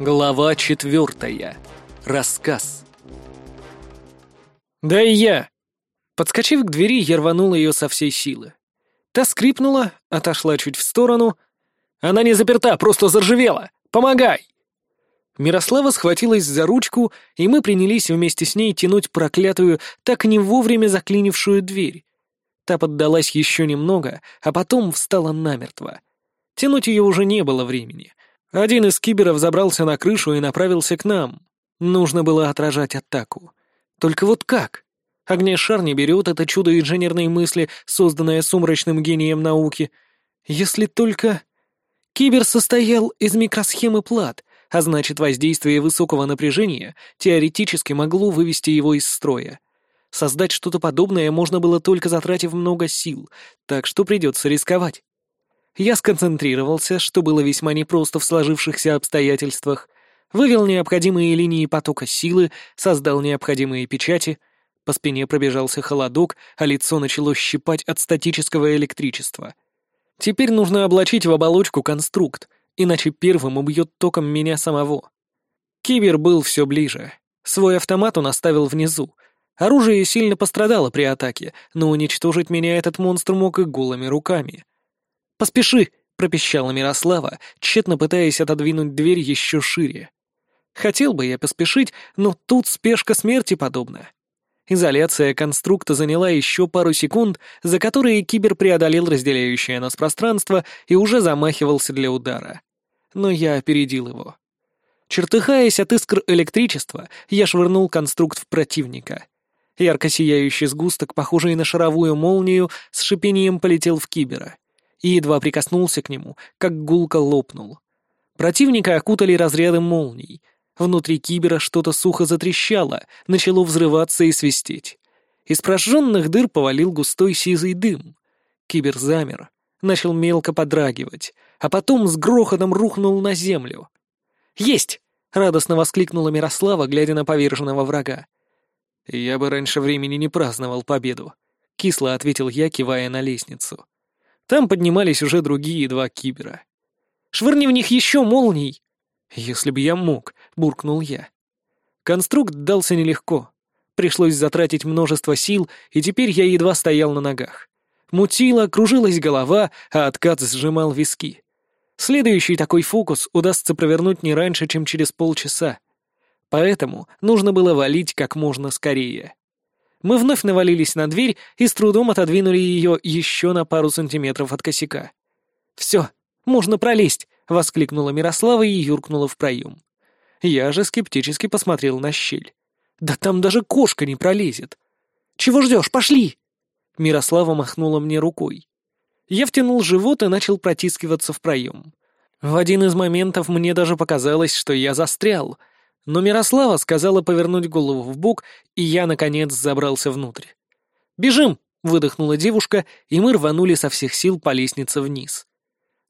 Глава четвертая. Рассказ. «Да и я!» Подскочив к двери, я рванул ее со всей силы. Та скрипнула, отошла чуть в сторону. «Она не заперта, просто заржавела! Помогай!» Мирослава схватилась за ручку, и мы принялись вместе с ней тянуть проклятую, так не вовремя заклинившую дверь. Та поддалась еще немного, а потом встала намертво. Тянуть ее уже не было времени. Один из киберов забрался на крышу и направился к нам. Нужно было отражать атаку. Только вот как? Огнешар не берет это чудо инженерной мысли, созданное сумрачным гением науки. Если только... Кибер состоял из микросхемы плат, а значит, воздействие высокого напряжения теоретически могло вывести его из строя. Создать что-то подобное можно было только затратив много сил, так что придется рисковать. Я сконцентрировался, что было весьма непросто в сложившихся обстоятельствах, вывел необходимые линии потока силы, создал необходимые печати, по спине пробежался холодок, а лицо начало щипать от статического электричества. Теперь нужно облачить в оболочку конструкт, иначе первым убьет током меня самого. Кибер был все ближе. Свой автомат он оставил внизу. Оружие сильно пострадало при атаке, но уничтожить меня этот монстр мог и голыми руками. «Поспеши!» — пропищала Мирослава, тщетно пытаясь отодвинуть дверь еще шире. Хотел бы я поспешить, но тут спешка смерти подобна. Изоляция конструкта заняла еще пару секунд, за которые кибер преодолел разделяющее нас пространство и уже замахивался для удара. Но я опередил его. Чертыхаясь от искр электричества, я швырнул конструкт в противника. Ярко сияющий сгусток, похожий на шаровую молнию, с шипением полетел в кибера — и едва прикоснулся к нему, как гулко лопнул. Противника окутали разряды молний. Внутри кибера что-то сухо затрещало, начало взрываться и свистеть. Из прожженных дыр повалил густой сизый дым. Кибер замер, начал мелко подрагивать, а потом с грохотом рухнул на землю. «Есть!» — радостно воскликнула Мирослава, глядя на поверженного врага. «Я бы раньше времени не праздновал победу», — кисло ответил я, кивая на лестницу. Там поднимались уже другие два кибера. «Швырни в них еще молний!» «Если бы я мог», — буркнул я. Конструкт дался нелегко. Пришлось затратить множество сил, и теперь я едва стоял на ногах. Мутила, кружилась голова, а откат сжимал виски. Следующий такой фокус удастся провернуть не раньше, чем через полчаса. Поэтому нужно было валить как можно скорее. Мы вновь навалились на дверь и с трудом отодвинули ее еще на пару сантиметров от косяка. «Все, можно пролезть!» — воскликнула Мирослава и юркнула в проем. Я же скептически посмотрел на щель. «Да там даже кошка не пролезет!» «Чего ждешь? Пошли!» Мирослава махнула мне рукой. Я втянул живот и начал протискиваться в проем. В один из моментов мне даже показалось, что я застрял, но Мирослава сказала повернуть голову в бок, и я, наконец, забрался внутрь. «Бежим!» — выдохнула девушка, и мы рванули со всех сил по лестнице вниз.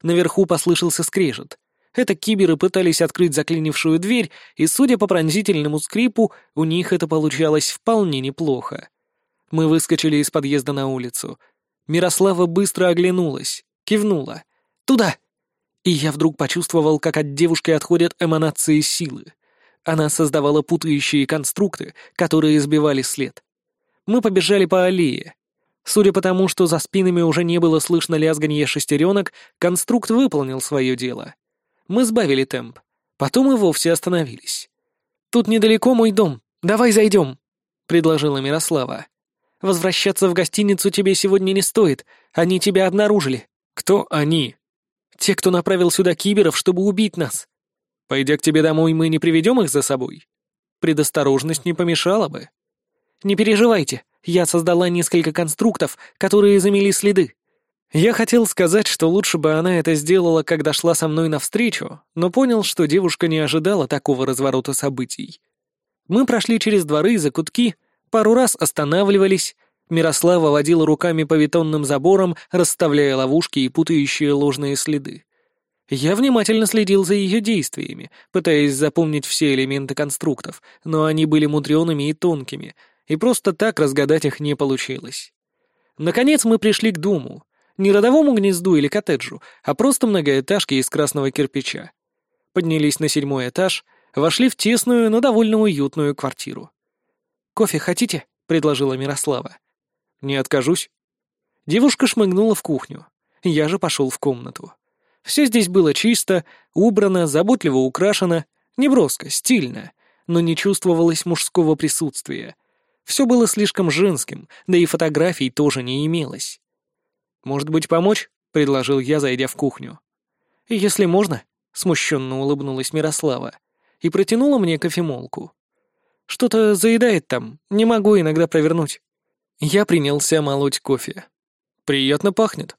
Наверху послышался скрежет. Это киберы пытались открыть заклинившую дверь, и, судя по пронзительному скрипу, у них это получалось вполне неплохо. Мы выскочили из подъезда на улицу. Мирослава быстро оглянулась, кивнула. «Туда!» И я вдруг почувствовал, как от девушки отходят эманации силы. Она создавала путающие конструкты, которые сбивали след. Мы побежали по аллее. Судя по тому, что за спинами уже не было слышно лязганье шестеренок, конструкт выполнил свое дело. Мы сбавили темп. Потом и вовсе остановились. «Тут недалеко мой дом. Давай зайдем», — предложила Мирослава. «Возвращаться в гостиницу тебе сегодня не стоит. Они тебя обнаружили». «Кто они?» «Те, кто направил сюда киберов, чтобы убить нас. Пойдя к тебе домой, мы не приведем их за собой? Предосторожность не помешала бы. Не переживайте, я создала несколько конструктов, которые замели следы. Я хотел сказать, что лучше бы она это сделала, когда шла со мной навстречу, но понял, что девушка не ожидала такого разворота событий. Мы прошли через дворы и закутки, пару раз останавливались, Мирослава водила руками по бетонным заборам, расставляя ловушки и путающие ложные следы. Я внимательно следил за ее действиями, пытаясь запомнить все элементы конструктов, но они были мудреными и тонкими, и просто так разгадать их не получилось. Наконец мы пришли к дому. Не родовому гнезду или коттеджу, а просто многоэтажке из красного кирпича. поднялись на седьмой этаж, вошли в тесную, но довольно уютную квартиру. «Кофе хотите?» — предложила Мирослава. «Не откажусь». Девушка шмыгнула в кухню. Я же пошел в комнату. Все здесь было чисто, убрано, заботливо украшено, неброско, стильно, но не чувствовалось мужского присутствия. Все было слишком женским, да и фотографий тоже не имелось. «Может быть, помочь?» — предложил я, зайдя в кухню. «Если можно», — смущенно улыбнулась Мирослава и протянула мне кофемолку. «Что-то заедает там, не могу иногда провернуть». Я принялся молоть кофе. «Приятно пахнет».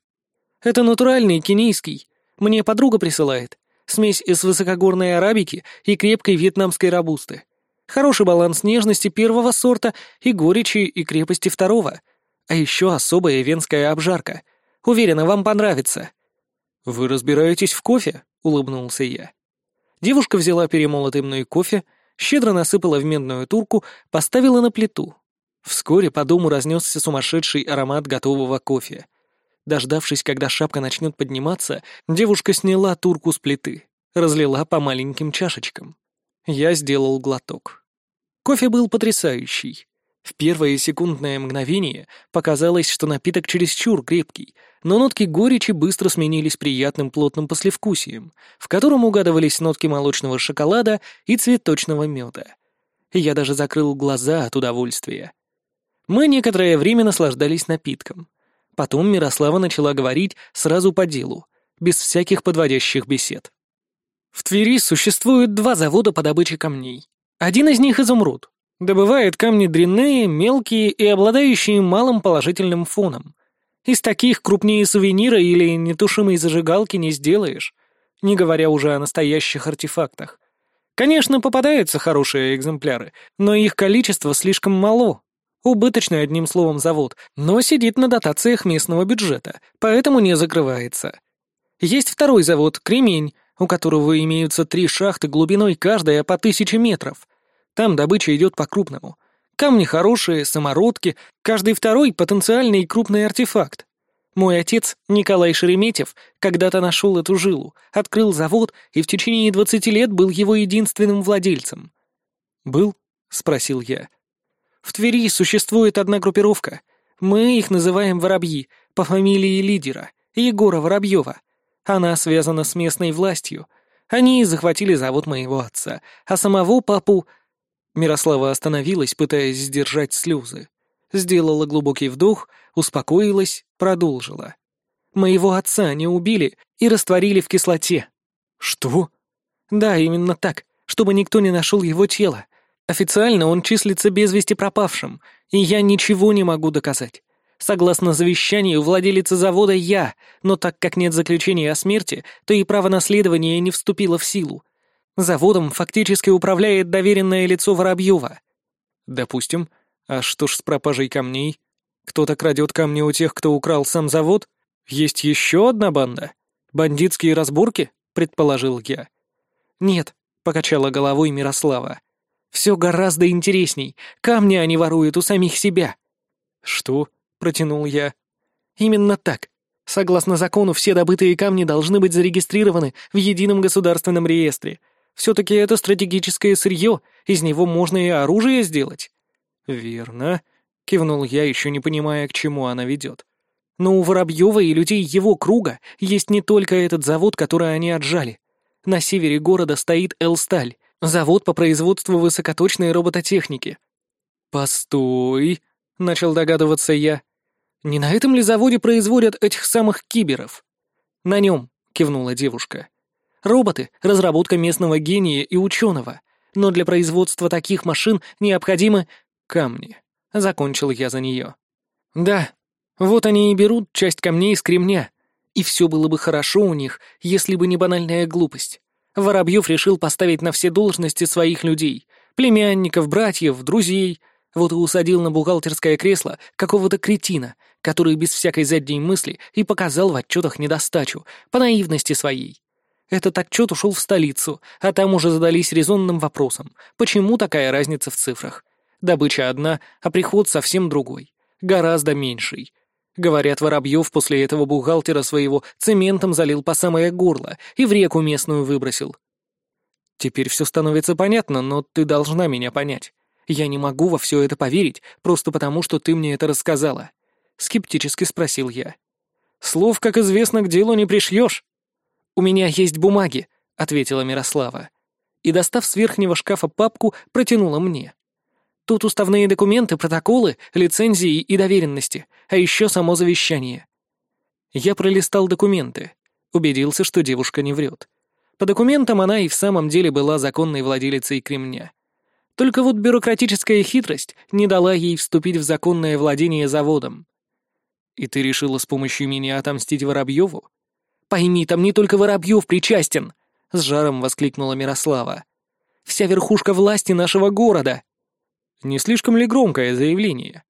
«Это натуральный, кенийский. Мне подруга присылает. Смесь из высокогорной арабики и крепкой вьетнамской рабусты. Хороший баланс нежности первого сорта и горечи и крепости второго. А еще особая венская обжарка. Уверена, вам понравится». «Вы разбираетесь в кофе?» — улыбнулся я. Девушка взяла перемолотый мной кофе, щедро насыпала в медную турку, поставила на плиту. Вскоре по дому разнесся сумасшедший аромат готового кофе. Дождавшись, когда шапка начнет подниматься, девушка сняла турку с плиты, разлила по маленьким чашечкам. Я сделал глоток. Кофе был потрясающий. В первое секундное мгновение показалось, что напиток чересчур крепкий, но нотки горечи быстро сменились приятным плотным послевкусием, в котором угадывались нотки молочного шоколада и цветочного меда. Я даже закрыл глаза от удовольствия. Мы некоторое время наслаждались напитком. Потом Мирослава начала говорить сразу по делу, без всяких подводящих бесед. В Твери существует два завода по добыче камней. Один из них — изумруд. Добывает камни дрянные, мелкие и обладающие малым положительным фоном. Из таких крупнее сувенира или нетушимой зажигалки не сделаешь, не говоря уже о настоящих артефактах. Конечно, попадаются хорошие экземпляры, но их количество слишком мало. Убыточный, одним словом, завод, но сидит на дотациях местного бюджета, поэтому не закрывается. Есть второй завод, Кремень, у которого имеются три шахты глубиной каждая по тысяче метров, там добыча идет по-крупному. Камни хорошие, самородки, каждый второй — потенциальный крупный артефакт. Мой отец, Николай Шереметьев, когда-то нашел эту жилу, открыл завод и в течение двадцати лет был его единственным владельцем. «Был?» — спросил я. «В Твери существует одна группировка. Мы их называем «Воробьи», по фамилии лидера, Егора Воробьева. Она связана с местной властью. Они захватили завод моего отца, а самого папу Мирослава остановилась, пытаясь сдержать слезы. Сделала глубокий вдох, успокоилась, продолжила. «Моего отца не убили и растворили в кислоте». «Что?» «Да, именно так, чтобы никто не нашел его тело. Официально он числится без вести пропавшим, и я ничего не могу доказать. Согласно завещанию, владелица завода я, но так как нет заключения о смерти, то и право наследования не вступило в силу. Заводом фактически управляет доверенное лицо Воробьева. Допустим. А что ж с пропажей камней? Кто-то крадет камни у тех, кто украл сам завод? Есть еще одна банда? Бандитские разборки? Предположил я. Нет, покачала головой Мирослава. Все гораздо интересней. Камни они воруют у самих себя. Что? Протянул я. Именно так. Согласно закону, все добытые камни должны быть зарегистрированы в едином государственном реестре, все-таки это стратегическое сырье, из него можно и оружие сделать». «Верно», — кивнул я, еще не понимая, к чему она ведет. «Но у Воробьева и людей его круга есть не только этот завод, который они отжали. На севере города стоит «Элсталь», завод по производству высокоточной робототехники». «Постой», — начал догадываться я. «Не на этом ли заводе производят этих самых киберов?» «На нем», — кивнула девушка. Роботы — разработка местного гения и ученого, но для производства таких машин необходимы камни. Закончил я за нее. Да, вот они и берут часть камней из кремня. И все было бы хорошо у них, если бы не банальная глупость. Воробьев решил поставить на все должности своих людей, племянников, братьев, друзей. Вот и усадил на бухгалтерское кресло какого-то кретина, который без всякой задней мысли и показал в отчетах недостачу, по наивности своей. Этот отчет ушел в столицу, а там уже задались резонным вопросом, почему такая разница в цифрах. Добыча одна, а приход совсем другой, гораздо меньший. Говорят, Воробьев после этого бухгалтера своего цементом залил по самое горло и в реку местную выбросил. Теперь все становится понятно, но ты должна меня понять. Я не могу во все это поверить, просто потому, что ты мне это рассказала. Скептически спросил я. Слов, как известно, к делу не пришьешь. У меня есть бумаги, ответила Мирослава. И, достав с верхнего шкафа папку, протянула мне. Тут уставные документы, протоколы, лицензии и доверенности, а еще само завещание. Я пролистал документы, убедился, что девушка не врет. По документам она и в самом деле была законной владелицей кремня. Только вот бюрократическая хитрость не дала ей вступить в законное владение заводом. «И ты решила с помощью меня отомстить Воробьеву?» «Пойми, там не только Воробьев причастен!» — с жаром воскликнула Мирослава. «Вся верхушка власти нашего города!» «Не слишком ли громкое заявление?»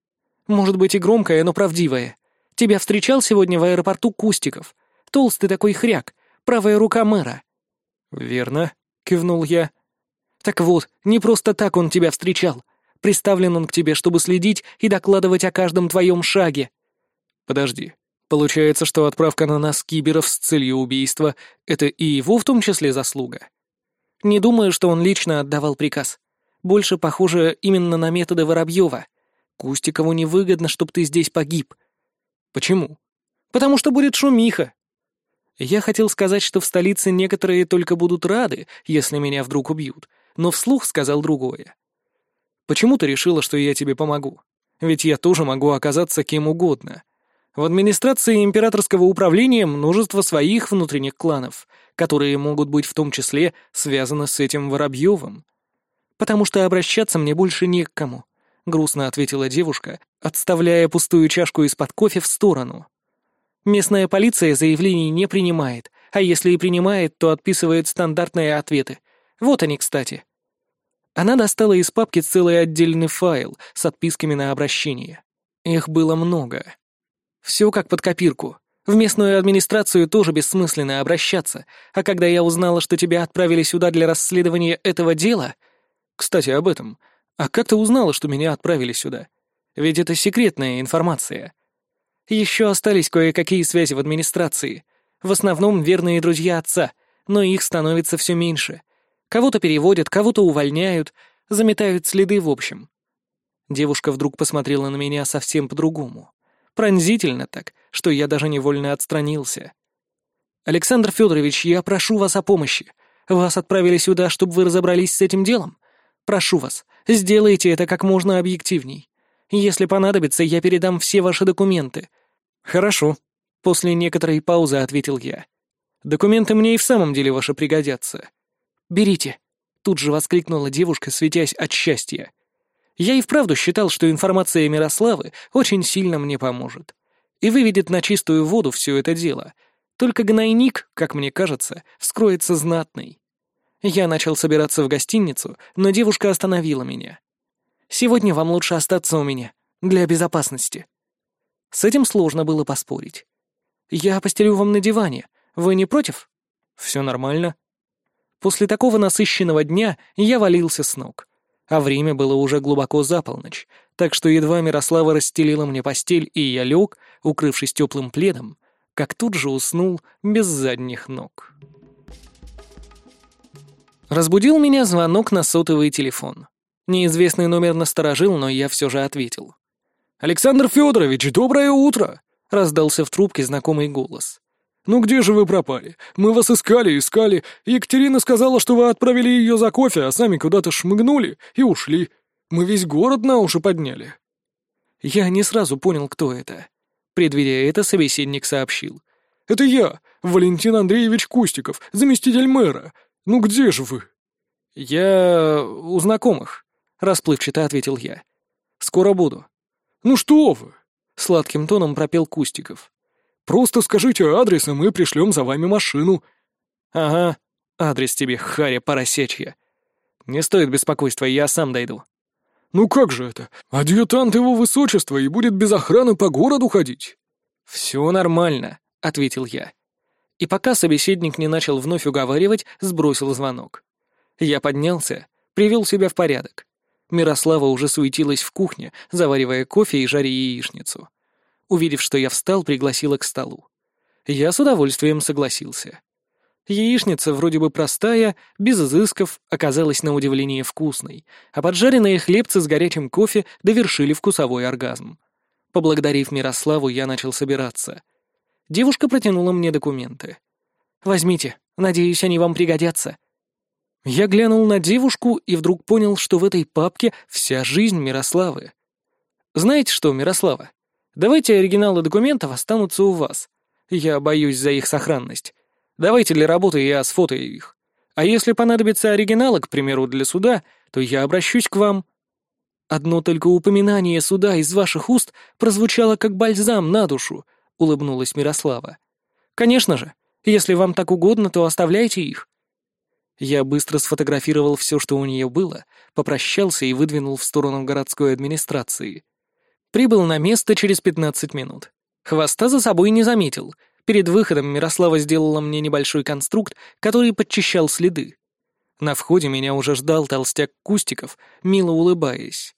«Может быть и громкое, но правдивое. Тебя встречал сегодня в аэропорту Кустиков. Толстый такой хряк, правая рука мэра». «Верно», — кивнул я. «Так вот, не просто так он тебя встречал. Приставлен он к тебе, чтобы следить и докладывать о каждом твоем шаге». «Подожди. Получается, что отправка на нас киберов с целью убийства — это и его в том числе заслуга?» «Не думаю, что он лично отдавал приказ. Больше похоже именно на методы Воробьева. Кустикову невыгодно, чтобы ты здесь погиб. Почему? Потому что будет шумиха. Я хотел сказать, что в столице некоторые только будут рады, если меня вдруг убьют, но вслух сказал другое. Почему ты решила, что я тебе помогу? Ведь я тоже могу оказаться кем угодно. В администрации императорского управления множество своих внутренних кланов, которые могут быть в том числе связаны с этим Воробьевым. Потому что обращаться мне больше не к кому. — грустно ответила девушка, отставляя пустую чашку из-под кофе в сторону. «Местная полиция заявлений не принимает, а если и принимает, то отписывает стандартные ответы. Вот они, кстати». Она достала из папки целый отдельный файл с отписками на обращение. Их было много. Все как под копирку. В местную администрацию тоже бессмысленно обращаться, а когда я узнала, что тебя отправили сюда для расследования этого дела... Кстати, об этом. «А как ты узнала, что меня отправили сюда? Ведь это секретная информация». Еще остались кое-какие связи в администрации. В основном верные друзья отца, но их становится все меньше. Кого-то переводят, кого-то увольняют, заметают следы в общем. Девушка вдруг посмотрела на меня совсем по-другому. Пронзительно так, что я даже невольно отстранился. «Александр Федорович, я прошу вас о помощи. Вас отправили сюда, чтобы вы разобрались с этим делом. Прошу вас, Сделайте это как можно объективней. Если понадобится, я передам все ваши документы». «Хорошо», — после некоторой паузы ответил я. «Документы мне и в самом деле ваши пригодятся». «Берите», — тут же воскликнула девушка, светясь от счастья. Я и вправду считал, что информация Мирославы очень сильно мне поможет. И выведет на чистую воду все это дело. Только гнойник, как мне кажется, вскроется знатный. Я начал собираться в гостиницу, но девушка остановила меня. «Сегодня вам лучше остаться у меня, для безопасности». С этим сложно было поспорить. «Я постелю вам на диване. Вы не против?» «Все нормально». После такого насыщенного дня я валился с ног. А время было уже глубоко за полночь, так что едва Мирослава расстелила мне постель, и я лег, укрывшись теплым пледом, как тут же уснул без задних ног. Разбудил меня звонок на сотовый телефон. Неизвестный номер насторожил, но я все же ответил. «Александр Федорович, доброе утро!» — раздался в трубке знакомый голос. «Ну где же вы пропали? Мы вас искали, искали. Екатерина сказала, что вы отправили ее за кофе, а сами куда-то шмыгнули и ушли. Мы весь город на уши подняли». Я не сразу понял, кто это. Предвидя это, собеседник сообщил. «Это я, Валентин Андреевич Кустиков, заместитель мэра. «Ну где же вы?» «Я... у знакомых», — расплывчато ответил я. «Скоро буду». «Ну что вы?» — сладким тоном пропел Кустиков. «Просто скажите адрес, и мы пришлем за вами машину». «Ага, адрес тебе, харя поросячья. Не стоит беспокойства, я сам дойду». «Ну как же это? Адъютант его высочества и будет без охраны по городу ходить?» «Все нормально», — ответил я и пока собеседник не начал вновь уговаривать, сбросил звонок. Я поднялся, привел себя в порядок. Мирослава уже суетилась в кухне, заваривая кофе и жаря яичницу. Увидев, что я встал, пригласила к столу. Я с удовольствием согласился. Яичница, вроде бы простая, без изысков, оказалась на удивление вкусной, а поджаренные хлебцы с горячим кофе довершили вкусовой оргазм. Поблагодарив Мирославу, я начал собираться. Девушка протянула мне документы. «Возьмите, надеюсь, они вам пригодятся». Я глянул на девушку и вдруг понял, что в этой папке вся жизнь Мирославы. «Знаете что, Мирослава, давайте оригиналы документов останутся у вас. Я боюсь за их сохранность. Давайте для работы я сфотаю их. А если понадобятся оригиналы, к примеру, для суда, то я обращусь к вам. Одно только упоминание суда из ваших уст прозвучало как бальзам на душу, улыбнулась Мирослава. Конечно же, если вам так угодно, то оставляйте их. Я быстро сфотографировал все, что у нее было, попрощался и выдвинул в сторону городской администрации. Прибыл на место через 15 минут. Хвоста за собой не заметил — Перед выходом Мирослава сделала мне небольшой конструкт, который подчищал следы. На входе меня уже ждал толстяк Кустиков, мило улыбаясь.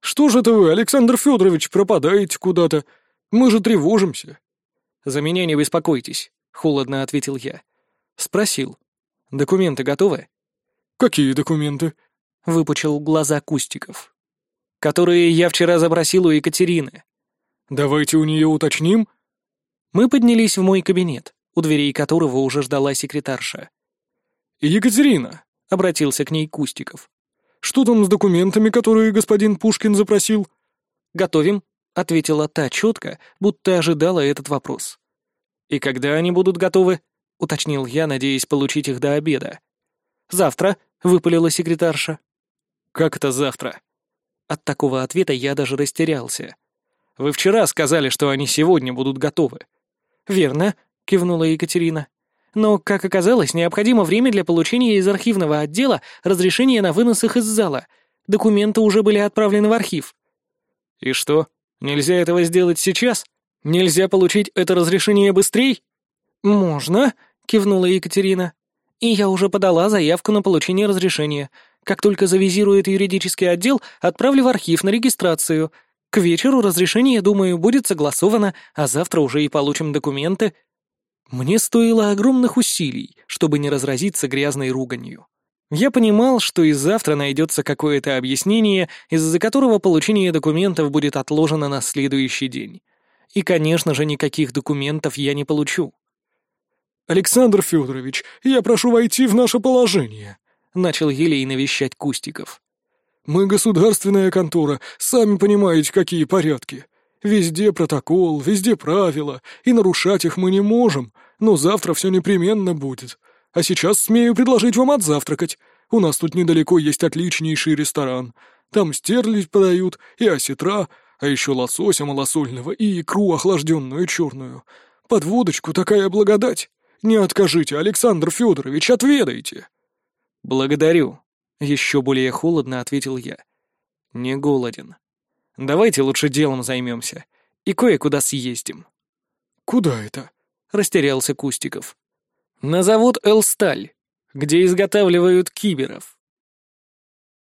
«Что же это вы, Александр Федорович, пропадаете куда-то? Мы же тревожимся». «За меня не беспокойтесь», — холодно ответил я. Спросил. «Документы готовы?» «Какие документы?» — выпучил глаза Кустиков. «Которые я вчера запросил у Екатерины». «Давайте у нее уточним», мы поднялись в мой кабинет, у дверей которого уже ждала секретарша. «Екатерина», — обратился к ней Кустиков, — «что там с документами, которые господин Пушкин запросил?» «Готовим», — ответила та четко, будто ожидала этот вопрос. «И когда они будут готовы?» — уточнил я, надеясь получить их до обеда. «Завтра», — выпалила секретарша. «Как это завтра?» От такого ответа я даже растерялся. «Вы вчера сказали, что они сегодня будут готовы». «Верно», — кивнула Екатерина. «Но, как оказалось, необходимо время для получения из архивного отдела разрешения на вынос их из зала. Документы уже были отправлены в архив». «И что, нельзя этого сделать сейчас? Нельзя получить это разрешение быстрее?» «Можно», — кивнула Екатерина. «И я уже подала заявку на получение разрешения. Как только завизирует юридический отдел, отправлю в архив на регистрацию. К вечеру разрешение, думаю, будет согласовано, а завтра уже и получим документы. Мне стоило огромных усилий, чтобы не разразиться грязной руганью. Я понимал, что и завтра найдется какое-то объяснение, из-за которого получение документов будет отложено на следующий день. И, конечно же, никаких документов я не получу. «Александр Федорович, я прошу войти в наше положение», — начал елейно вещать Кустиков. Мы государственная контора, сами понимаете, какие порядки. Везде протокол, везде правила, и нарушать их мы не можем, но завтра все непременно будет. А сейчас смею предложить вам отзавтракать. У нас тут недалеко есть отличнейший ресторан. Там стерлядь подают и осетра, а еще лосося малосольного и икру охлажденную черную. Под водочку такая благодать. Не откажите, Александр Федорович, отведайте. Благодарю, еще более холодно ответил я. Не голоден. Давайте лучше делом займемся и кое-куда съездим. Куда это? Растерялся Кустиков. На завод «Элсталь», где изготавливают киберов.